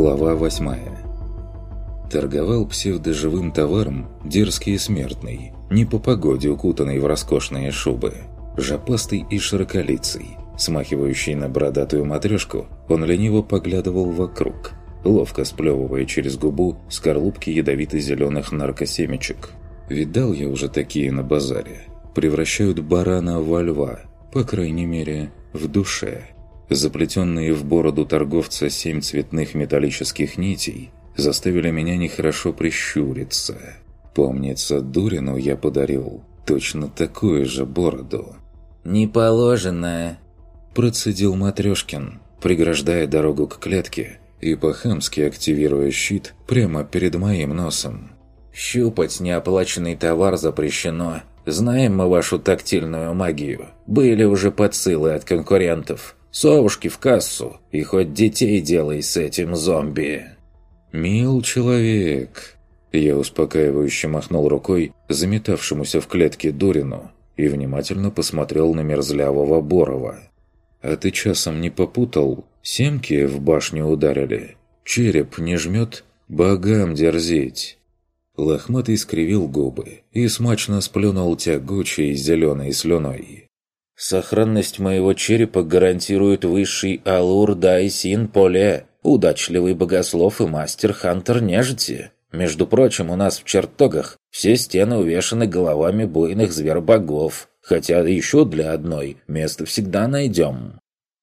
Глава восьмая Торговал псевдоживым товаром дерзкий смертный, не по погоде укутанный в роскошные шубы. Жопастый и широколицый, смахивающий на бородатую матрешку, он лениво поглядывал вокруг, ловко сплевывая через губу скорлупки ядовито-зеленых наркосемечек. Видал я уже такие на базаре. Превращают барана во льва, по крайней мере, в душе. Заплетенные в бороду торговца семь цветных металлических нитей заставили меня нехорошо прищуриться. Помнится, Дурину я подарил точно такую же бороду. «Не положено!» Процедил Матрешкин, преграждая дорогу к клетке и по-хамски активируя щит прямо перед моим носом. «Щупать неоплаченный товар запрещено. Знаем мы вашу тактильную магию. Были уже подсылы от конкурентов. Совушки в кассу, и хоть детей делай с этим зомби». «Мил человек!» Я успокаивающе махнул рукой заметавшемуся в клетке Дурину и внимательно посмотрел на мерзлявого Борова. «А ты часом не попутал? Семки в башню ударили? Череп не жмет? Богам дерзить!» Лохматый скривил губы и смачно сплюнул тягучей зеленой слюной. Сохранность моего черепа гарантирует высший Алур Дайсин Поле, удачливый богослов и мастер-хантер нежити. Между прочим, у нас в чертогах все стены увешаны головами буйных зверобогов, хотя еще для одной место всегда найдем».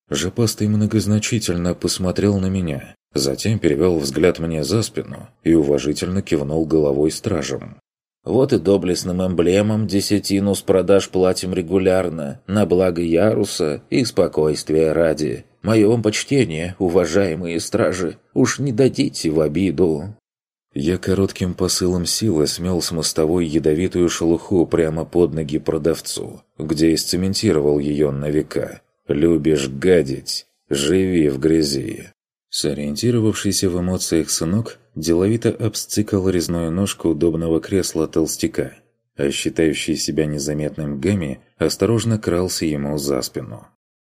Жопастый многозначительно посмотрел на меня, затем перевел взгляд мне за спину и уважительно кивнул головой стражем. Вот и доблестным эмблемам десятину с продаж платим регулярно, на благо Яруса и спокойствия ради. Мое вам почтение, уважаемые стражи, уж не дадите в обиду». Я коротким посылом силы смел с мостовой ядовитую шелуху прямо под ноги продавцу, где и сцементировал ее на века. «Любишь гадить? Живи в грязи!» Сориентировавшийся в эмоциях сынок деловито обсцикал резную ножку удобного кресла толстяка, а считающий себя незаметным Гами осторожно крался ему за спину.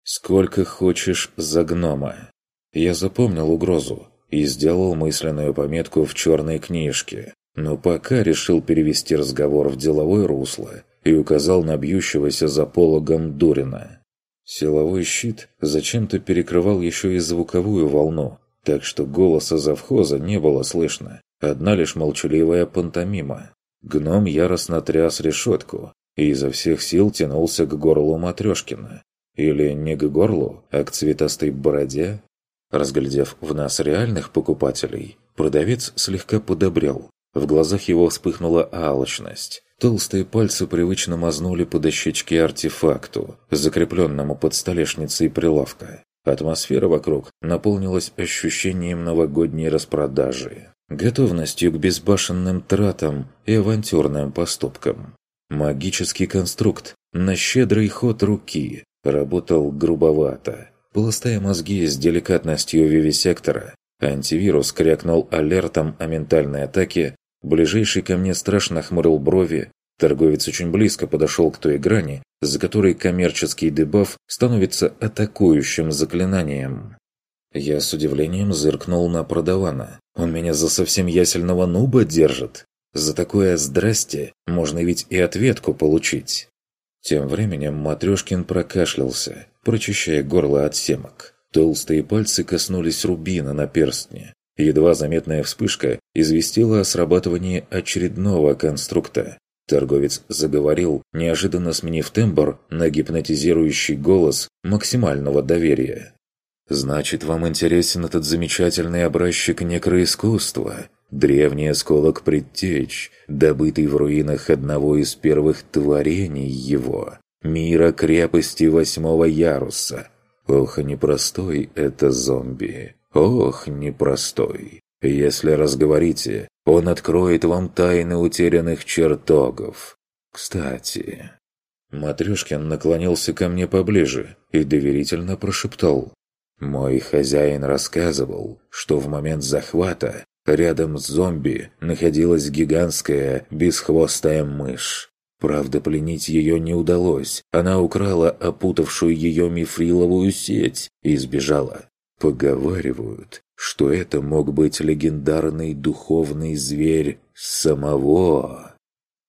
«Сколько хочешь за гнома?» Я запомнил угрозу и сделал мысленную пометку в черной книжке, но пока решил перевести разговор в деловое русло и указал на бьющегося за пологом Дурина. Силовой щит зачем-то перекрывал еще и звуковую волну, так что голоса завхоза не было слышно, одна лишь молчаливая пантомима. Гном яростно тряс решетку и изо всех сил тянулся к горлу Матрешкина. Или не к горлу, а к цветастой бороде. Разглядев в нас реальных покупателей, продавец слегка подобрел. В глазах его вспыхнула алчность. Толстые пальцы привычно мазнули по дощечке артефакту, закрепленному под столешницей прилавка. Атмосфера вокруг наполнилась ощущением новогодней распродажи, готовностью к безбашенным тратам и авантюрным поступкам. Магический конструкт на щедрый ход руки работал грубовато. Пластая мозги с деликатностью вивисектора, антивирус крякнул алертом о ментальной атаке Ближайший ко мне страшно хмурил брови. Торговец очень близко подошел к той грани, за которой коммерческий дебаф становится атакующим заклинанием. Я с удивлением зыркнул на продавана. Он меня за совсем ясельного нуба держит. За такое «здрасте» можно ведь и ответку получить. Тем временем Матрешкин прокашлялся, прочищая горло от семок. Толстые пальцы коснулись рубина на перстне. Едва заметная вспышка известила о срабатывании очередного конструкта. Торговец заговорил, неожиданно сменив тембр на гипнотизирующий голос максимального доверия. «Значит, вам интересен этот замечательный образчик некроискусства? Древний осколок предтеч, добытый в руинах одного из первых творений его, мира крепости восьмого яруса. Ох, непростой это зомби. Ох, непростой. Если разговорите, он откроет вам тайны утерянных чертогов. Кстати...» Матрешкин наклонился ко мне поближе и доверительно прошептал. «Мой хозяин рассказывал, что в момент захвата рядом с зомби находилась гигантская бесхвостая мышь. Правда, пленить ее не удалось. Она украла опутавшую ее мифриловую сеть и сбежала. Поговаривают, что это мог быть легендарный духовный зверь самого.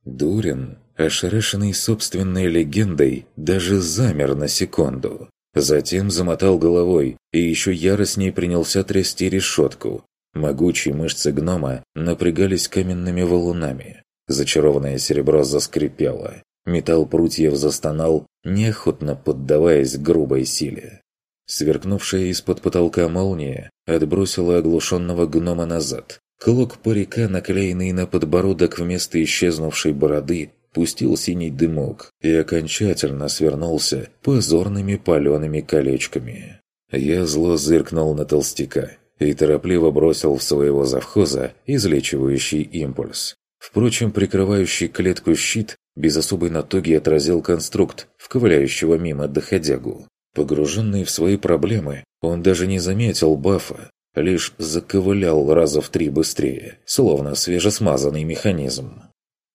Дурин, ошарашенный собственной легендой, даже замер на секунду. Затем замотал головой и еще яростней принялся трясти решетку. Могучие мышцы гнома напрягались каменными валунами. Зачарованное серебро заскрипело. Металл прутьев застонал, неохотно поддаваясь грубой силе. Сверкнувшая из-под потолка молния отбросила оглушенного гнома назад. Клок парика, наклеенный на подбородок вместо исчезнувшей бороды, пустил синий дымок и окончательно свернулся позорными палеными колечками. Я зло зыркнул на толстяка и торопливо бросил в своего завхоза излечивающий импульс. Впрочем, прикрывающий клетку щит без особой натуги отразил конструкт, вковыляющего мимо доходягу. Погруженный в свои проблемы, он даже не заметил бафа, лишь заковылял раза в три быстрее, словно свежесмазанный механизм.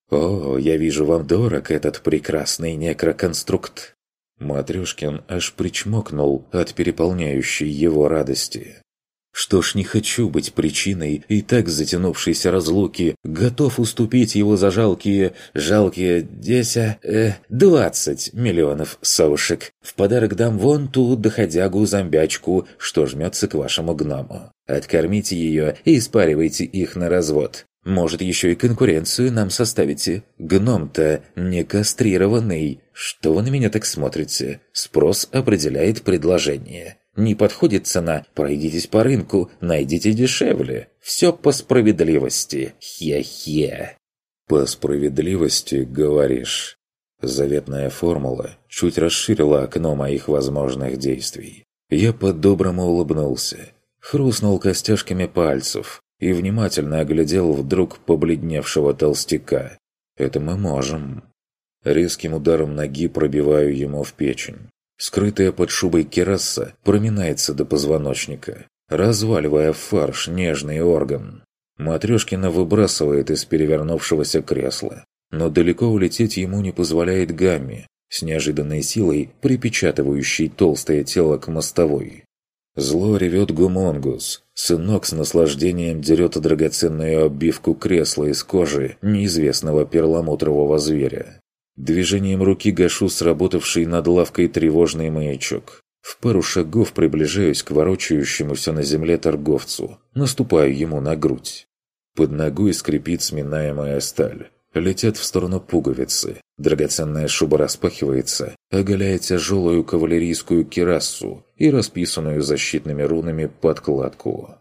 «О, я вижу, вам дорог этот прекрасный некроконструкт!» Матрёшкин аж причмокнул от переполняющей его радости. Что ж, не хочу быть причиной и так затянувшейся разлуки, готов уступить его за жалкие, жалкие деся, э, двадцать миллионов совушек. В подарок дам вон ту доходягу-зомбячку, что жмется к вашему гному. Откормите ее и испаривайте их на развод. Может, еще и конкуренцию нам составите. Гном-то не кастрированный. Что вы на меня так смотрите? Спрос определяет предложение. Не подходит цена, пройдитесь по рынку, найдите дешевле. Все по справедливости. Хе-хе. По справедливости, говоришь. Заветная формула чуть расширила окно моих возможных действий. Я по-доброму улыбнулся, хрустнул костяшками пальцев и внимательно оглядел вдруг побледневшего толстяка. «Это мы можем». Резким ударом ноги пробиваю ему в печень. Скрытая под шубой кераса проминается до позвоночника, разваливая фарш нежный орган. Матрешкина выбрасывает из перевернувшегося кресла, но далеко улететь ему не позволяет Гамми, с неожиданной силой припечатывающей толстое тело к мостовой. Зло ревет Гумонгус. Сынок с наслаждением дерет драгоценную обивку кресла из кожи неизвестного перламутрового зверя. Движением руки гашу сработавший над лавкой тревожный маячок. В пару шагов приближаюсь к ворочающемуся на земле торговцу, наступаю ему на грудь. Под ногой скрипит сминаемая сталь. Летят в сторону пуговицы. Драгоценная шуба распахивается, оголяя тяжелую кавалерийскую кирассу и расписанную защитными рунами подкладку.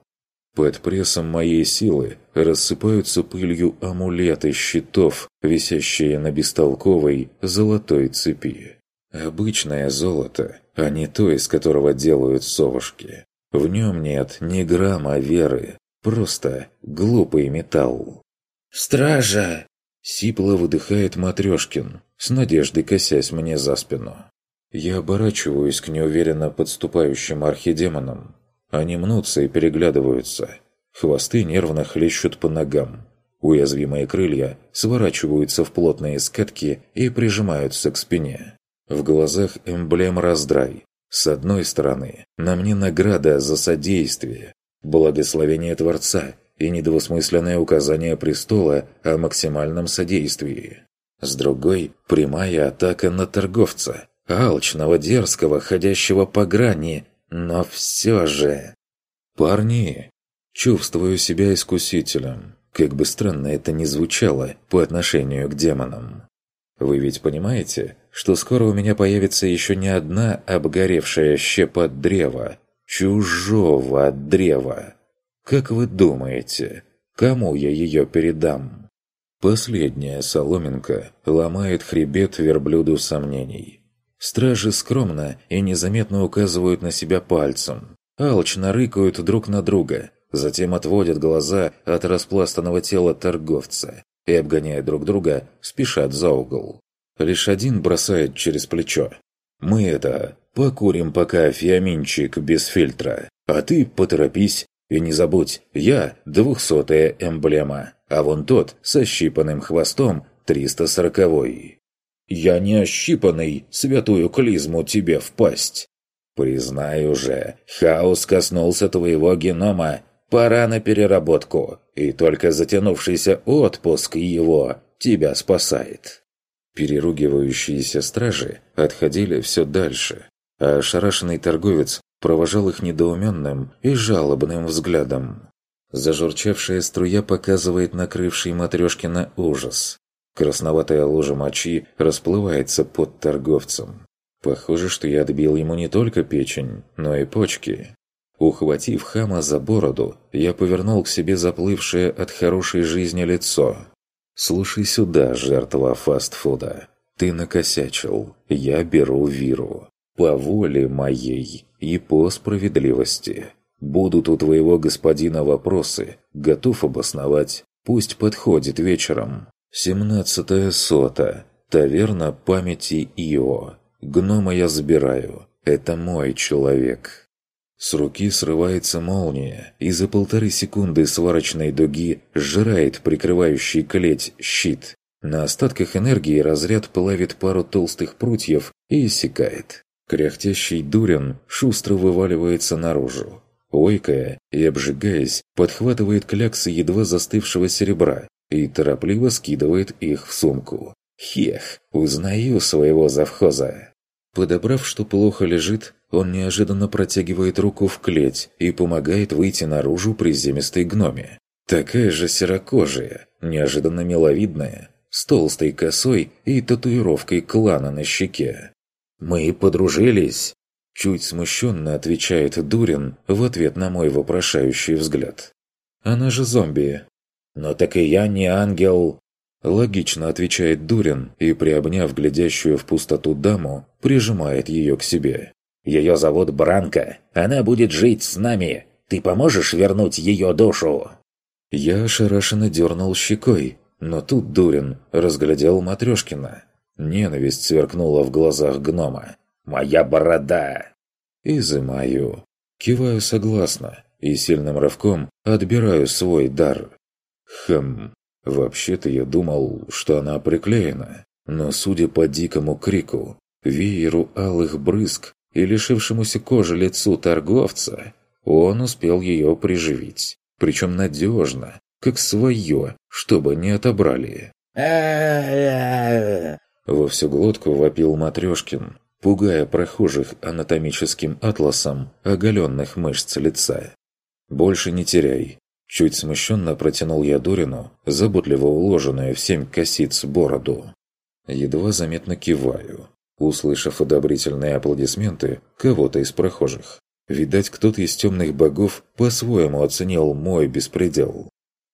Под прессом моей силы рассыпаются пылью амулеты щитов, висящие на бестолковой золотой цепи. Обычное золото, а не то, из которого делают совушки. В нем нет ни грамма веры, просто глупый металл. «Стража!» — сипло выдыхает Матрешкин, с надеждой косясь мне за спину. Я оборачиваюсь к неуверенно подступающим архидемонам, они мнутся и переглядываются. Хвосты нервно хлещут по ногам. Уязвимые крылья сворачиваются в плотные скатки и прижимаются к спине. В глазах эмблем раздрай. С одной стороны, на мне награда за содействие, благословение Творца и недвусмысленное указание престола о максимальном содействии. С другой – прямая атака на торговца, алчного, дерзкого, ходящего по грани, но все же... Парни, чувствую себя искусителем, как бы странно это ни звучало по отношению к демонам. Вы ведь понимаете, что скоро у меня появится еще не одна обгоревшая щепа древа, чужого древа. Как вы думаете, кому я ее передам? Последняя соломинка ломает хребет верблюду сомнений. Стражи скромно и незаметно указывают на себя пальцем. Алчно рыкают друг на друга, затем отводят глаза от распластанного тела торговца и, обгоняя друг друга, спешат за угол. Лишь один бросает через плечо. «Мы это, покурим пока фиаминчик без фильтра, а ты поторопись и не забудь, я двухсотая эмблема, а вон тот со щипанным хвостом триста сороковой». «Я не ощипанный, святую клизму тебе в пасть!» Признай уже, хаос коснулся твоего генома. Пора на переработку, и только затянувшийся отпуск его тебя спасает. Переругивающиеся стражи отходили все дальше, а ошарашенный торговец провожал их недоуменным и жалобным взглядом. Зажурчавшая струя показывает накрывший Матрешкина ужас. Красноватая лужа мочи расплывается под торговцем. Похоже, что я отбил ему не только печень, но и почки. Ухватив хама за бороду, я повернул к себе заплывшее от хорошей жизни лицо. «Слушай сюда, жертва фастфуда. Ты накосячил. Я беру виру. По воле моей и по справедливости. Будут у твоего господина вопросы, готов обосновать. Пусть подходит вечером. Семнадцатая сота. Таверна памяти Ио. Гнома я забираю. Это мой человек. С руки срывается молния, и за полторы секунды сварочной дуги сжирает прикрывающий клеть щит. На остатках энергии разряд плавит пару толстых прутьев и иссякает. Кряхтящий дурен шустро вываливается наружу. Ойкая и обжигаясь, подхватывает кляксы едва застывшего серебра и торопливо скидывает их в сумку. Хех, узнаю своего завхоза. Подобрав, что плохо лежит, он неожиданно протягивает руку в клеть и помогает выйти наружу приземистой гноме. Такая же серокожая, неожиданно миловидная, с толстой косой и татуировкой клана на щеке. «Мы подружились!» Чуть смущенно отвечает Дурин в ответ на мой вопрошающий взгляд. «Она же зомби». «Но так и я не ангел!» Логично отвечает Дурин и, приобняв глядящую в пустоту даму, прижимает ее к себе. «Ее зовут Бранка. Она будет жить с нами. Ты поможешь вернуть ее душу?» Я ошарашенно дернул щекой, но тут Дурин разглядел Матрешкина. Ненависть сверкнула в глазах гнома. «Моя борода!» «Изымаю». Киваю согласно и сильным рывком отбираю свой дар. Хм, вообще-то я думал, что она приклеена, но судя по дикому крику, вееру алых брызг и лишившемуся кожи лицу торговца, он успел ее приживить, причем надежно, как свое, чтобы не отобрали. Во всю глотку вопил Матрешкин, пугая прохожих анатомическим атласом оголенных мышц лица. «Больше не теряй». Чуть смущенно протянул я Дурину, заботливо уложенную в семь косиц бороду. Едва заметно киваю, услышав одобрительные аплодисменты кого-то из прохожих. Видать, кто-то из темных богов по-своему оценил мой беспредел.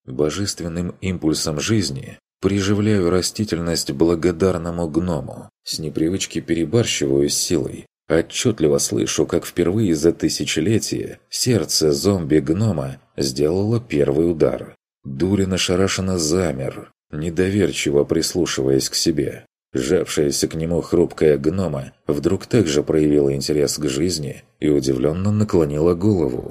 Божественным импульсом жизни Приживляю растительность благодарному гному. С непривычки перебарщиваю силой. Отчетливо слышу, как впервые за тысячелетие сердце зомби-гнома сделало первый удар. Дурин ошарашенно замер, недоверчиво прислушиваясь к себе. Жавшаяся к нему хрупкая гнома вдруг также проявила интерес к жизни и удивленно наклонила голову.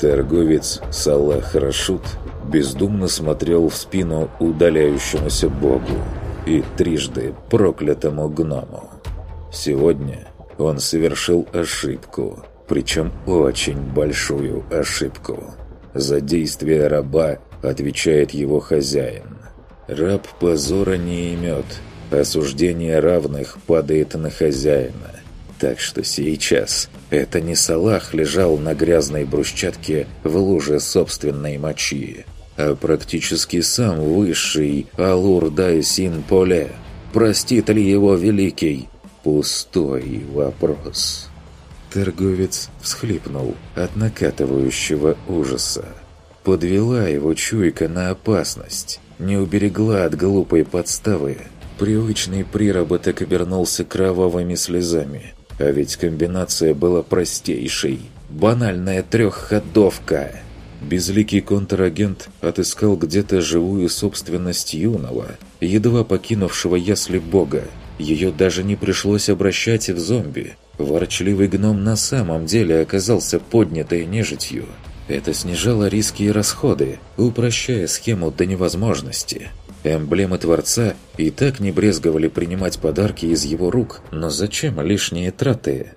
Торговец Салах Рашут бездумно смотрел в спину удаляющемуся богу и трижды проклятому гному. Сегодня он совершил ошибку, причем очень большую ошибку. За действия раба отвечает его хозяин. Раб позора не имет, осуждение равных падает на хозяина. Так что сейчас это не Салах лежал на грязной брусчатке в луже собственной мочи, а практически сам высший Алур-Дай-Син Поле. Простит ли его великий? Пустой вопрос. Торговец всхлипнул от накатывающего ужаса. Подвела его чуйка на опасность, не уберегла от глупой подставы. Привычный приработок обернулся кровавыми слезами – а ведь комбинация была простейшей. Банальная трехходовка. Безликий контрагент отыскал где-то живую собственность юного, едва покинувшего ясли бога. Ее даже не пришлось обращать в зомби. Ворчливый гном на самом деле оказался поднятой нежитью. Это снижало риски и расходы, упрощая схему до невозможности. Эмблемы Творца и так не брезговали принимать подарки из его рук, но зачем лишние траты?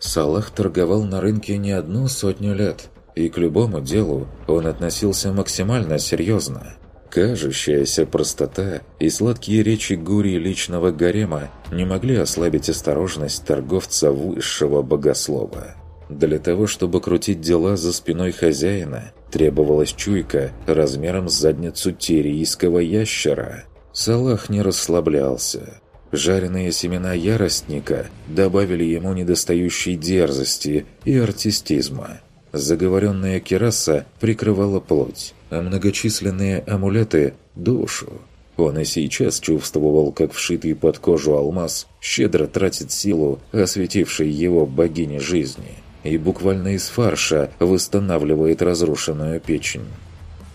Салах торговал на рынке не одну сотню лет, и к любому делу он относился максимально серьезно. Кажущаяся простота и сладкие речи гури личного гарема не могли ослабить осторожность торговца высшего богослова. Для того, чтобы крутить дела за спиной хозяина, требовалась чуйка размером с задницу тирийского ящера. Салах не расслаблялся. Жареные семена яростника добавили ему недостающей дерзости и артистизма – Заговоренная кераса прикрывала плоть, а многочисленные амулеты – душу. Он и сейчас чувствовал, как вшитый под кожу алмаз щедро тратит силу, осветившей его богини жизни, и буквально из фарша восстанавливает разрушенную печень.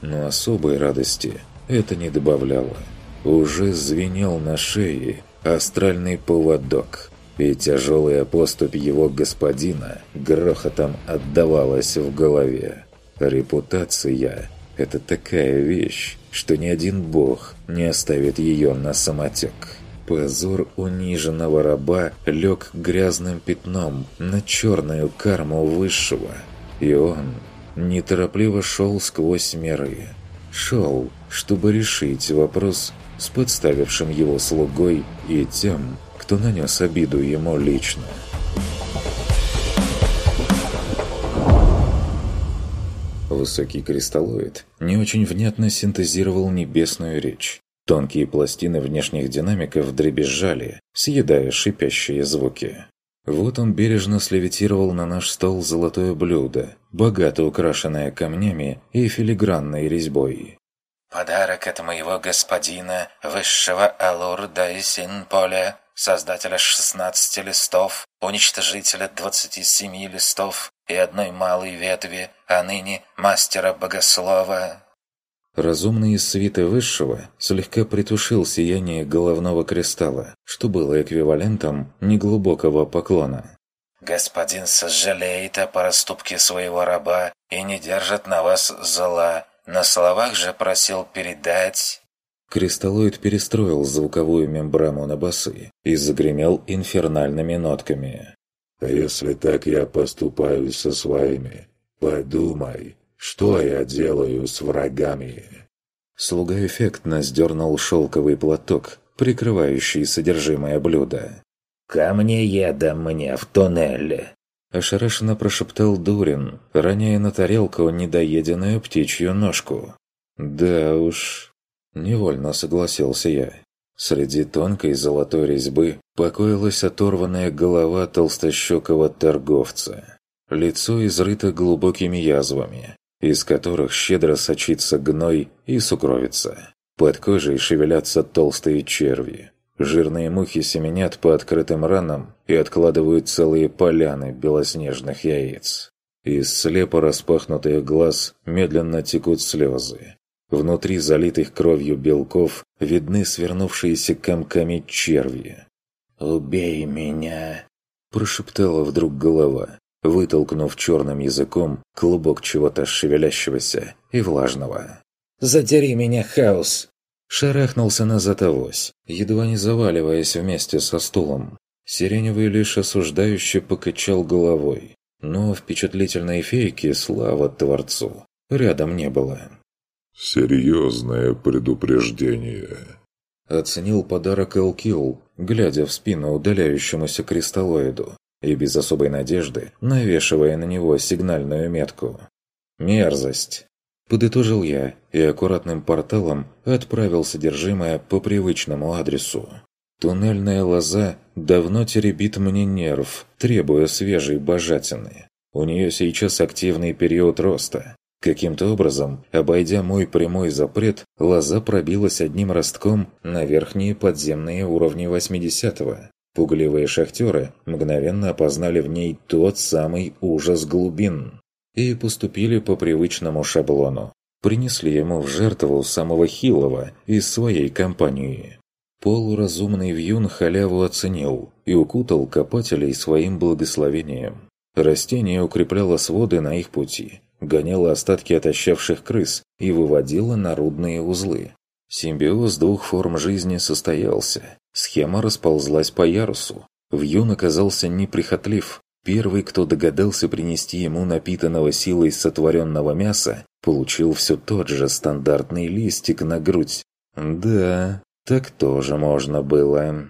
Но особой радости это не добавляло. Уже звенел на шее астральный поводок – и тяжелая поступь его господина грохотом отдавалась в голове. Репутация – это такая вещь, что ни один бог не оставит ее на самотек. Позор униженного раба лег грязным пятном на черную карму высшего, и он неторопливо шел сквозь миры. Шел, чтобы решить вопрос с подставившим его слугой и тем, кто нанес обиду ему лично. Высокий кристаллоид не очень внятно синтезировал небесную речь. Тонкие пластины внешних динамиков дребезжали, съедая шипящие звуки. Вот он бережно слевитировал на наш стол золотое блюдо, богато украшенное камнями и филигранной резьбой. «Подарок от моего господина, высшего Алур Дайсин Поля, создателя 16 листов, уничтожителя 27 листов и одной малой ветви, а ныне мастера-богослова». Разумный из свиты Высшего слегка притушил сияние головного кристалла, что было эквивалентом неглубокого поклона. «Господин сожалеет о проступке своего раба и не держит на вас зла. На словах же просил передать...» Кристаллоид перестроил звуковую мембрану на басы и загремел инфернальными нотками. «А если так я поступаю со своими, подумай, что я делаю с врагами?» Слуга эффектно сдернул шелковый платок, прикрывающий содержимое блюда. «Камнееда мне в туннеле!» Ошарашенно прошептал Дурин, роняя на тарелку недоеденную птичью ножку. «Да уж, Невольно согласился я. Среди тонкой золотой резьбы покоилась оторванная голова толстощекого торговца. Лицо изрыто глубокими язвами, из которых щедро сочится гной и сукровица. Под кожей шевелятся толстые черви. Жирные мухи семенят по открытым ранам и откладывают целые поляны белоснежных яиц. Из слепо распахнутых глаз медленно текут слезы, Внутри залитых кровью белков видны свернувшиеся комками черви. «Убей меня!» – прошептала вдруг голова, вытолкнув черным языком клубок чего-то шевелящегося и влажного. «Задери меня, хаос!» Шарахнулся назад авось, едва не заваливаясь вместе со стулом. Сиреневый лишь осуждающе покачал головой, но впечатлительной фейки слава Творцу рядом не было. «Серьезное предупреждение», — оценил подарок Элкил, глядя в спину удаляющемуся кристаллоиду и без особой надежды навешивая на него сигнальную метку. «Мерзость!» — подытожил я и аккуратным порталом отправил содержимое по привычному адресу. Туннельная лоза давно теребит мне нерв, требуя свежей божатины. У нее сейчас активный период роста, Каким-то образом, обойдя мой прямой запрет, лоза пробилась одним ростком на верхние подземные уровни 80-го. Пугливые шахтеры мгновенно опознали в ней тот самый ужас глубин и поступили по привычному шаблону. Принесли ему в жертву самого хилого из своей компании. Полуразумный вьюн халяву оценил и укутал копателей своим благословением. Растение укрепляло своды на их пути – гоняла остатки отощавших крыс и выводила народные узлы. Симбиоз двух форм жизни состоялся. Схема расползлась по ярусу. Вьюн оказался неприхотлив. Первый, кто догадался принести ему напитанного силой сотворенного мяса, получил все тот же стандартный листик на грудь. Да, так тоже можно было.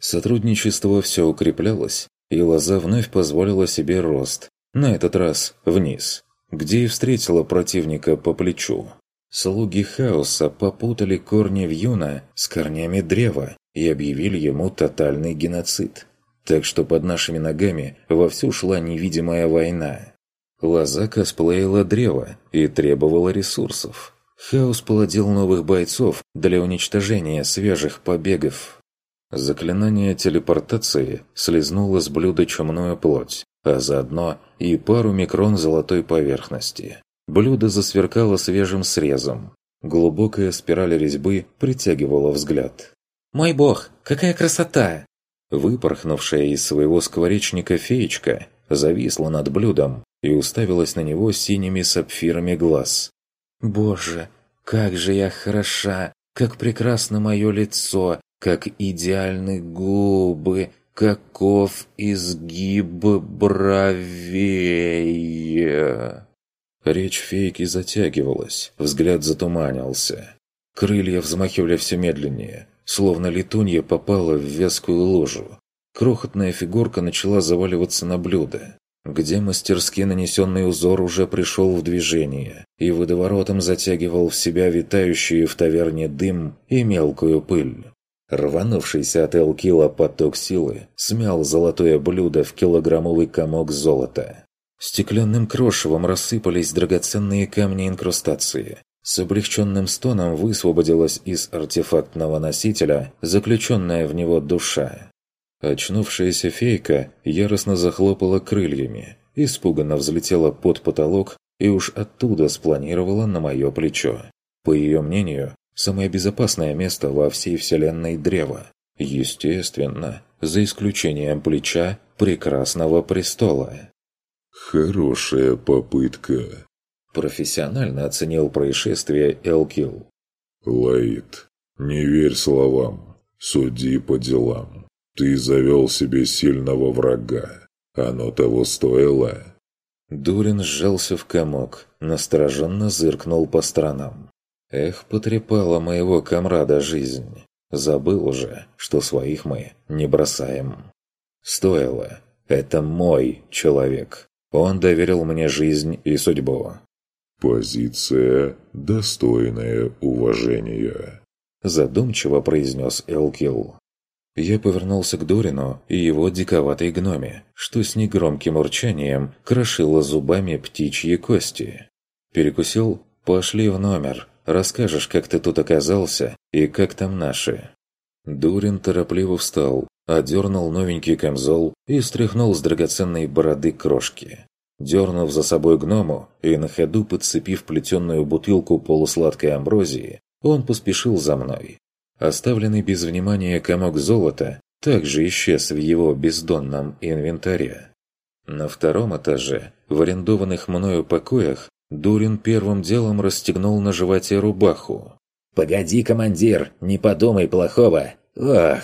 Сотрудничество все укреплялось, и Лоза вновь позволила себе рост. На этот раз вниз, где и встретила противника по плечу. Слуги хаоса попутали корни Вьюна с корнями древа и объявили ему тотальный геноцид. Так что под нашими ногами вовсю шла невидимая война. Лоза косплеила древо и требовала ресурсов. Хаос плодил новых бойцов для уничтожения свежих побегов. Заклинание телепортации слезнуло с блюда чумную плоть, а заодно и пару микрон золотой поверхности. Блюдо засверкало свежим срезом. Глубокая спираль резьбы притягивала взгляд. «Мой бог, какая красота!» Выпорхнувшая из своего скворечника феечка зависла над блюдом и уставилась на него синими сапфирами глаз. «Боже, как же я хороша! Как прекрасно мое лицо! Как идеальны губы! Каков изгиб бровей!» Речь фейки затягивалась, взгляд затуманился. Крылья взмахивали все медленнее, словно летунья попала в вязкую ложу. Крохотная фигурка начала заваливаться на блюдо, где мастерски нанесенный узор уже пришел в движение и водоворотом затягивал в себя витающие в таверне дым и мелкую пыль. Рванувшийся от Элкила поток силы смял золотое блюдо в килограммовый комок золота. Стеклянным крошевом рассыпались драгоценные камни инкрустации. С облегченным стоном высвободилась из артефактного носителя заключенная в него душа. Очнувшаяся фейка яростно захлопала крыльями, испуганно взлетела под потолок и уж оттуда спланировала на мое плечо. По ее мнению, самое безопасное место во всей вселенной древо. Естественно, за исключением плеча Прекрасного Престола. «Хорошая попытка», – профессионально оценил происшествие Элкил. «Лаид, не верь словам, суди по делам. Ты завел себе сильного врага. Оно того стоило». Дурин сжался в комок, настороженно зыркнул по сторонам. Эх, потрепала моего комрада жизнь. Забыл уже, что своих мы не бросаем. Стоило. Это мой человек. Он доверил мне жизнь и судьбу. «Позиция, достойная уважения», – задумчиво произнес Элкил. Я повернулся к Дорину и его диковатой гноме, что с негромким урчанием крошило зубами птичьи кости. Перекусил? Пошли в номер. Расскажешь, как ты тут оказался и как там наши. Дурин торопливо встал, одернул новенький камзол и стряхнул с драгоценной бороды крошки. Дернув за собой гному и на ходу подцепив плетеную бутылку полусладкой амброзии, он поспешил за мной. Оставленный без внимания комок золота также исчез в его бездонном инвентаре. На втором этаже, в арендованных мною покоях, Дурин первым делом расстегнул на животе рубаху. «Погоди, командир, не подумай плохого! Ох!»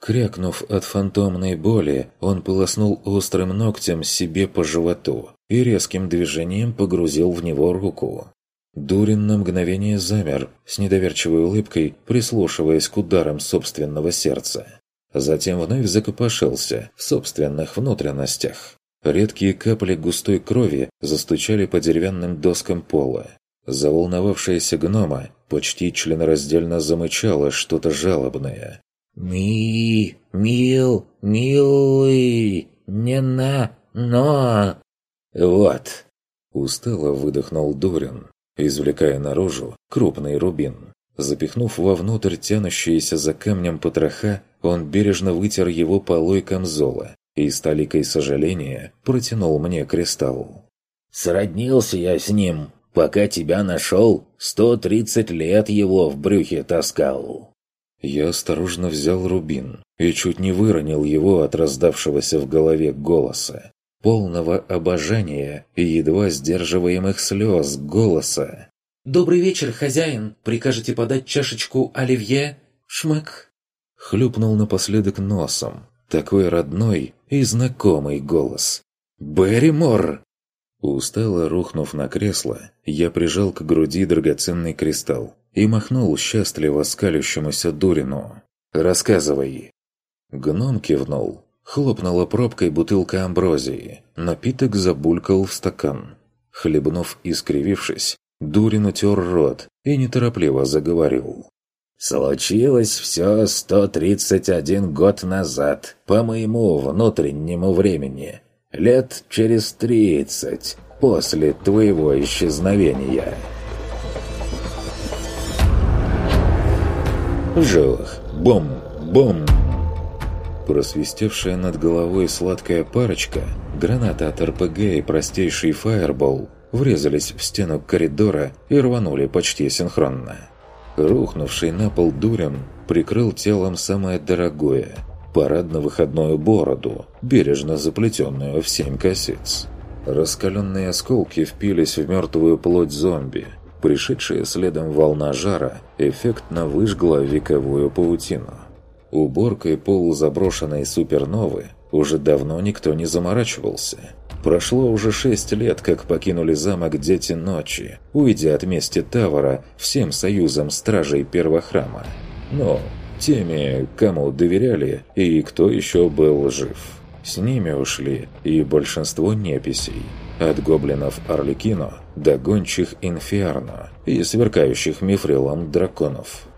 Крякнув от фантомной боли, он полоснул острым ногтем себе по животу и резким движением погрузил в него руку. Дурин на мгновение замер, с недоверчивой улыбкой прислушиваясь к ударам собственного сердца. Затем вновь закопошился в собственных внутренностях. Редкие капли густой крови застучали по деревянным доскам пола. Заволновавшаяся гнома почти членораздельно замычала что-то жалобное, «Ми... мил... милый... не на... но...» «Вот!» – устало выдохнул Дорин, извлекая наружу крупный рубин. Запихнув вовнутрь тянущиеся за камнем потроха, он бережно вытер его полой камзола и с толикой сожаления протянул мне кристалл. «Сроднился я с ним, пока тебя нашел, сто тридцать лет его в брюхе таскал». Я осторожно взял рубин и чуть не выронил его от раздавшегося в голове голоса. Полного обожания и едва сдерживаемых слез голоса. «Добрый вечер, хозяин! Прикажете подать чашечку оливье?» «Шмак!» Хлюпнул напоследок носом. Такой родной и знакомый голос. «Берримор!» Устало рухнув на кресло, я прижал к груди драгоценный кристалл и махнул счастливо скалющемуся Дурину. «Рассказывай!» Гном кивнул. Хлопнула пробкой бутылка амброзии. Напиток забулькал в стакан. Хлебнув и скривившись, Дурин утер рот и неторопливо заговорил. «Случилось все 131 год назад, по моему внутреннему времени. Лет через тридцать после твоего исчезновения». Жох! Бом! Бом! Просвистевшая над головой сладкая парочка, граната от РПГ и простейший фаербол врезались в стену коридора и рванули почти синхронно. Рухнувший на пол Дурин прикрыл телом самое дорогое – парадно-выходную бороду, бережно заплетенную в семь косиц. Раскаленные осколки впились в мертвую плоть зомби. Пришедшая следом волна жара эффектно выжгла вековую паутину. Уборкой полузаброшенной суперновы уже давно никто не заморачивался – Прошло уже шесть лет, как покинули замок Дети Ночи, уйдя от мести Тавара всем союзом стражей Первохрама. Но теми, кому доверяли и кто еще был жив. С ними ушли и большинство неписей, от гоблинов Орликино до гончих Инферно и сверкающих мифрилом драконов.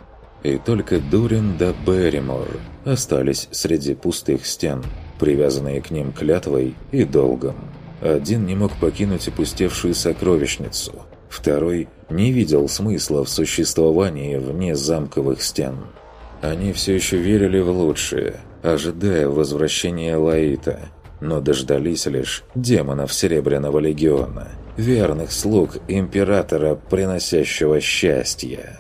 И только Дурин да Берримор остались среди пустых стен – привязанные к ним клятвой и долгом. Один не мог покинуть опустевшую сокровищницу, второй не видел смысла в существовании вне замковых стен. Они все еще верили в лучшее, ожидая возвращения Лаита, но дождались лишь демонов Серебряного Легиона, верных слуг Императора, приносящего счастье.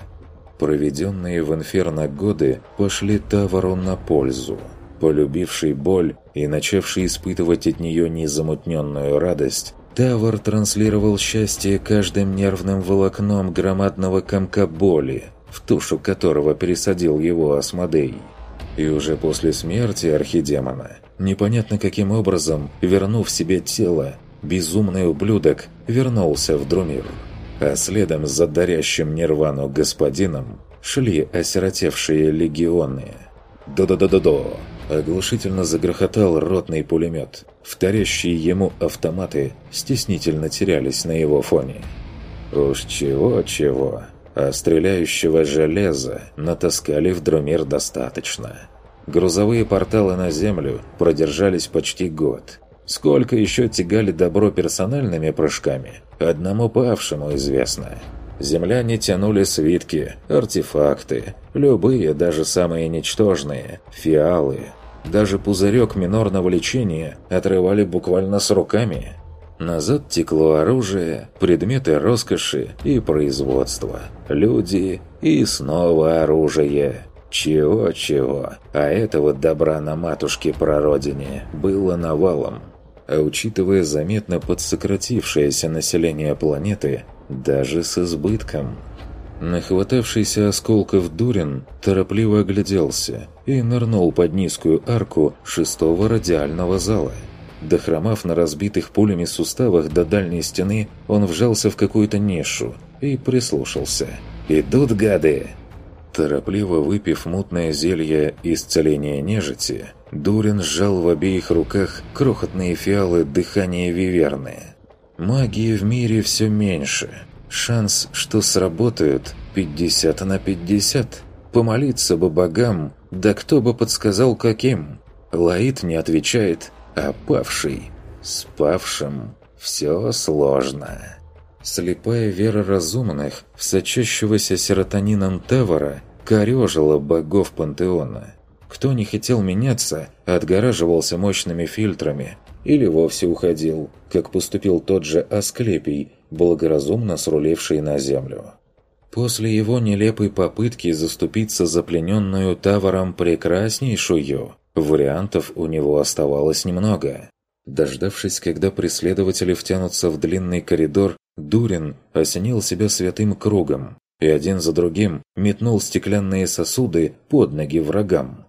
Проведенные в Инферно годы пошли Тавару на пользу – полюбивший боль и начавший испытывать от нее незамутненную радость, Тавр транслировал счастье каждым нервным волокном громадного комка боли, в тушу которого пересадил его Асмодей. И уже после смерти архидемона, непонятно каким образом, вернув себе тело, безумный ублюдок вернулся в Друмир. А следом за дарящим нирвану господином шли осиротевшие легионы. «До-до-до-до-до!» Оглушительно загрохотал ротный пулемет. Вторящие ему автоматы стеснительно терялись на его фоне. Уж чего-чего, а стреляющего железа натаскали в Друмир достаточно. Грузовые порталы на Землю продержались почти год. Сколько еще тягали добро персональными прыжками, одному павшему известно. Земляне тянули свитки, артефакты, любые, даже самые ничтожные, фиалы. Даже пузырек минорного лечения отрывали буквально с руками. Назад текло оружие, предметы роскоши и производства, люди и снова оружие. Чего-чего, а этого добра на матушке-прародине было навалом. А учитывая заметно подсократившееся население планеты, даже с избытком. Нахватавшийся осколков Дурин торопливо огляделся и нырнул под низкую арку шестого радиального зала. Дохромав на разбитых пулями суставах до дальней стены, он вжался в какую-то нишу и прислушался. «Идут гады!» Торопливо выпив мутное зелье исцеления нежити, Дурин сжал в обеих руках крохотные фиалы дыхания виверны. Магии в мире все меньше. Шанс, что сработают, 50 на 50. Помолиться бы богам, да кто бы подсказал каким. Лаид не отвечает, а павший. С павшим все сложно. Слепая вера разумных в сочащегося серотонином Тавара корежила богов пантеона. Кто не хотел меняться, отгораживался мощными фильтрами, или вовсе уходил, как поступил тот же Асклепий, благоразумно сруливший на землю. После его нелепой попытки заступиться за плененную Таваром прекраснейшую, вариантов у него оставалось немного. Дождавшись, когда преследователи втянутся в длинный коридор, Дурин осенил себя святым кругом и один за другим метнул стеклянные сосуды под ноги врагам.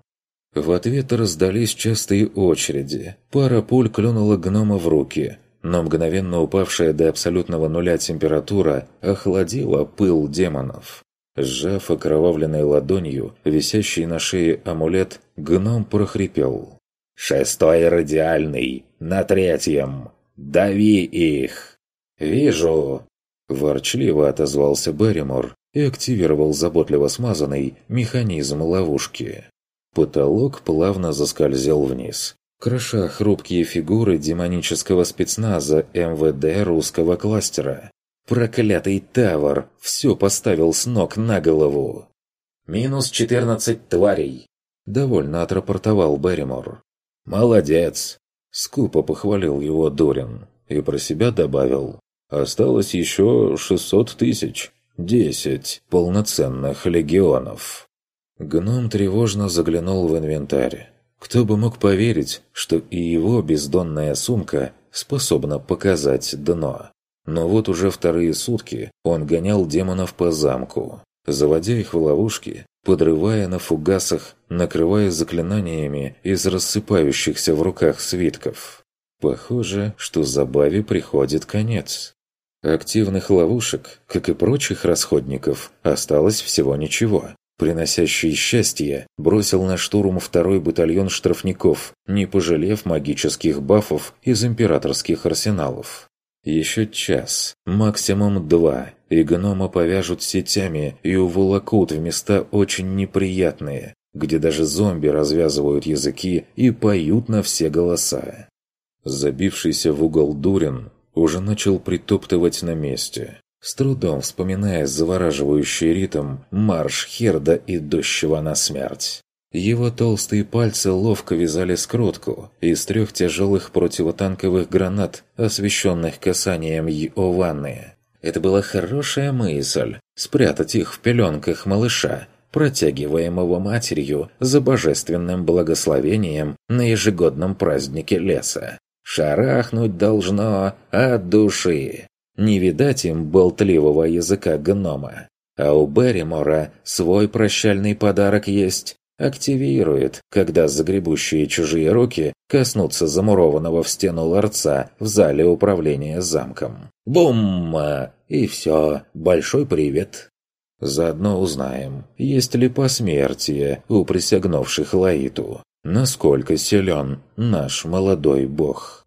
В ответ раздались частые очереди. Пара пуль клюнула гнома в руки, но мгновенно упавшая до абсолютного нуля температура охладила пыл демонов. Сжав окровавленной ладонью, висящий на шее амулет, гном прохрипел. «Шестой радиальный! На третьем! Дави их!» «Вижу!» Ворчливо отозвался Берримор и активировал заботливо смазанный механизм ловушки. Потолок плавно заскользил вниз, кроша хрупкие фигуры демонического спецназа МВД русского кластера. Проклятый Тавр все поставил с ног на голову. «Минус четырнадцать тварей», — довольно отрапортовал Берримор. «Молодец!» — скупо похвалил его Дорин и про себя добавил. «Осталось еще шестьсот тысяч. Десять полноценных легионов». Гном тревожно заглянул в инвентарь. Кто бы мог поверить, что и его бездонная сумка способна показать дно. Но вот уже вторые сутки он гонял демонов по замку, заводя их в ловушки, подрывая на фугасах, накрывая заклинаниями из рассыпающихся в руках свитков. Похоже, что забаве приходит конец. Активных ловушек, как и прочих расходников, осталось всего ничего. Приносящий счастье бросил на штурм второй батальон штрафников, не пожалев магических бафов из императорских арсеналов. Еще час, максимум два, и гнома повяжут сетями и уволокут в места очень неприятные, где даже зомби развязывают языки и поют на все голоса. Забившийся в угол Дурин уже начал притоптывать на месте, с трудом вспоминая завораживающий ритм марш Херда, идущего на смерть. Его толстые пальцы ловко вязали скрутку из трех тяжелых противотанковых гранат, освещенных касанием Йованны. Это была хорошая мысль – спрятать их в пеленках малыша, протягиваемого матерью за божественным благословением на ежегодном празднике леса. Шарахнуть должно от души. Не видать им болтливого языка гнома. А у Берримора свой прощальный подарок есть активирует, когда загребущие чужие руки коснутся замурованного в стену ларца в зале управления замком. Бум! И все. Большой привет. Заодно узнаем, есть ли посмертие у присягнувших Лаиту. Насколько силен наш молодой бог.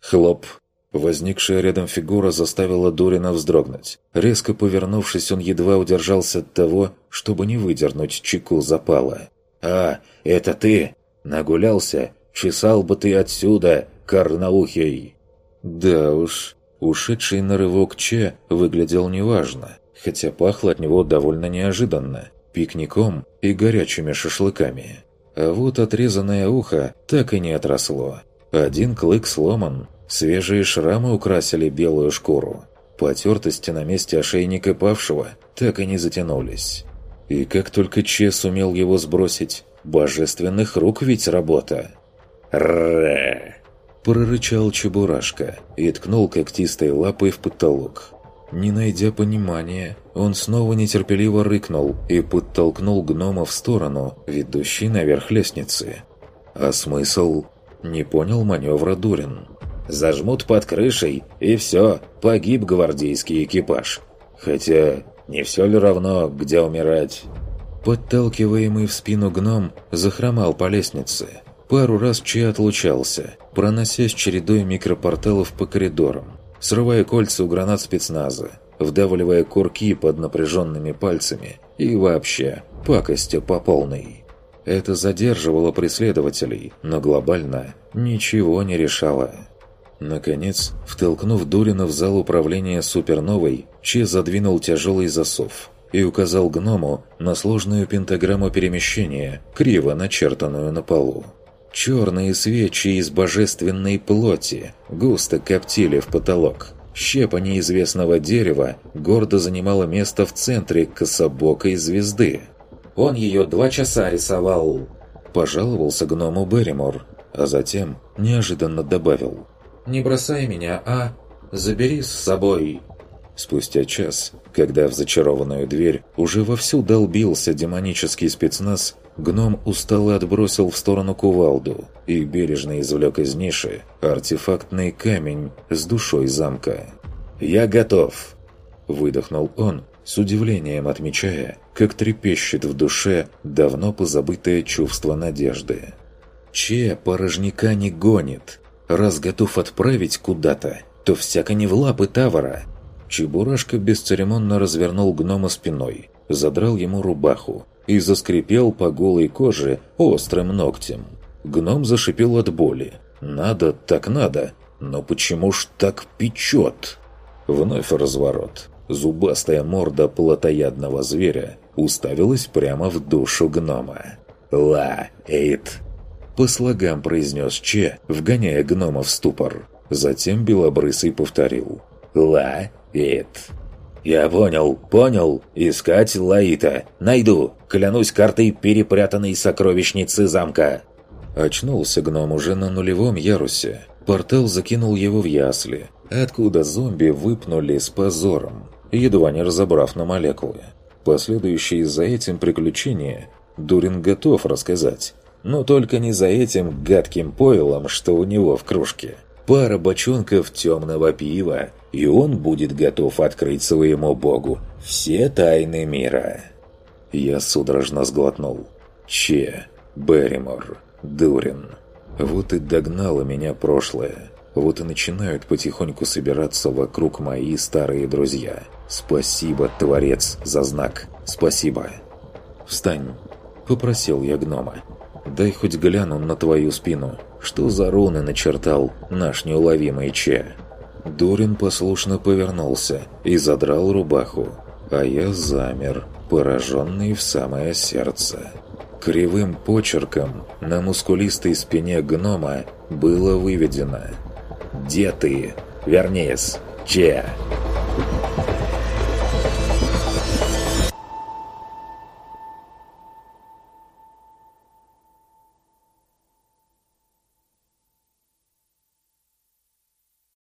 Хлоп! Возникшая рядом фигура заставила Дурина вздрогнуть. Резко повернувшись, он едва удержался от того, чтобы не выдернуть чеку запала. «А, это ты? Нагулялся? Чесал бы ты отсюда, карнаухий!» Да уж, ушедший на рывок Че выглядел неважно, хотя пахло от него довольно неожиданно, пикником и горячими шашлыками. А вот отрезанное ухо так и не отросло. Один клык сломан, свежие шрамы украсили белую шкуру. Потертости на месте ошейника павшего так и не затянулись. И как только Че сумел его сбросить, божественных рук ведь работа. «Ре!» – прорычал Чебурашка и ткнул когтистой лапой в потолок. Не найдя понимания, он снова нетерпеливо рыкнул и подтолкнул гнома в сторону, ведущей наверх лестницы. А смысл? Не понял маневра Дурин. Зажмут под крышей, и все, погиб гвардейский экипаж. Хотя не все ли равно, где умирать?» Подталкиваемый в спину гном захромал по лестнице. Пару раз Чи отлучался, проносясь чередой микропорталов по коридорам, срывая кольца у гранат спецназа, вдавливая курки под напряженными пальцами и вообще пакостью по полной. Это задерживало преследователей, но глобально ничего не решало. Наконец, втолкнув Дурина в зал управления суперновой, Че задвинул тяжелый засов и указал гному на сложную пентаграмму перемещения, криво начертанную на полу. Черные свечи из божественной плоти густо коптили в потолок. Щепа неизвестного дерева гордо занимала место в центре кособокой звезды. «Он ее два часа рисовал», – пожаловался гному Берримор, а затем неожиданно добавил – не бросай меня, а? Забери с собой». Спустя час, когда в зачарованную дверь уже вовсю долбился демонический спецназ, гном устало отбросил в сторону кувалду и бережно извлек из ниши артефактный камень с душой замка. «Я готов!» – выдохнул он, с удивлением отмечая, как трепещет в душе давно позабытое чувство надежды. «Че порожняка не гонит? Раз готов отправить куда-то, то всяко не в лапы Тавара!» Чебурашка бесцеремонно развернул гнома спиной, задрал ему рубаху и заскрипел по голой коже острым ногтем. Гном зашипел от боли. «Надо, так надо, но почему ж так печет?» Вновь разворот. Зубастая морда плотоядного зверя уставилась прямо в душу гнома. «Ла, эйт!» По слогам произнес Че, вгоняя гнома в ступор. Затем Белобрысый повторил. «Ла, «Ит». «Я понял, понял. Искать Лаита. Найду. Клянусь картой перепрятанной сокровищницы замка». Очнулся гном уже на нулевом ярусе. Портал закинул его в ясли, откуда зомби выпнули с позором, едва не разобрав на молекулы. Последующие за этим приключения Дурин готов рассказать, но только не за этим гадким пойлом, что у него в кружке. Пара бочонков темного пива и он будет готов открыть своему богу все тайны мира. Я судорожно сглотнул. Че, Берримор, Дурин. Вот и догнало меня прошлое. Вот и начинают потихоньку собираться вокруг мои старые друзья. Спасибо, Творец, за знак. Спасибо. «Встань», — попросил я гнома. «Дай хоть гляну на твою спину. Что за руны начертал наш неуловимый Че?» Дорин послушно повернулся и задрал рубаху, а я замер, пораженный в самое сердце. Кривым почерком на мускулистой спине гнома было выведено «Где ты? Вернись! Че?»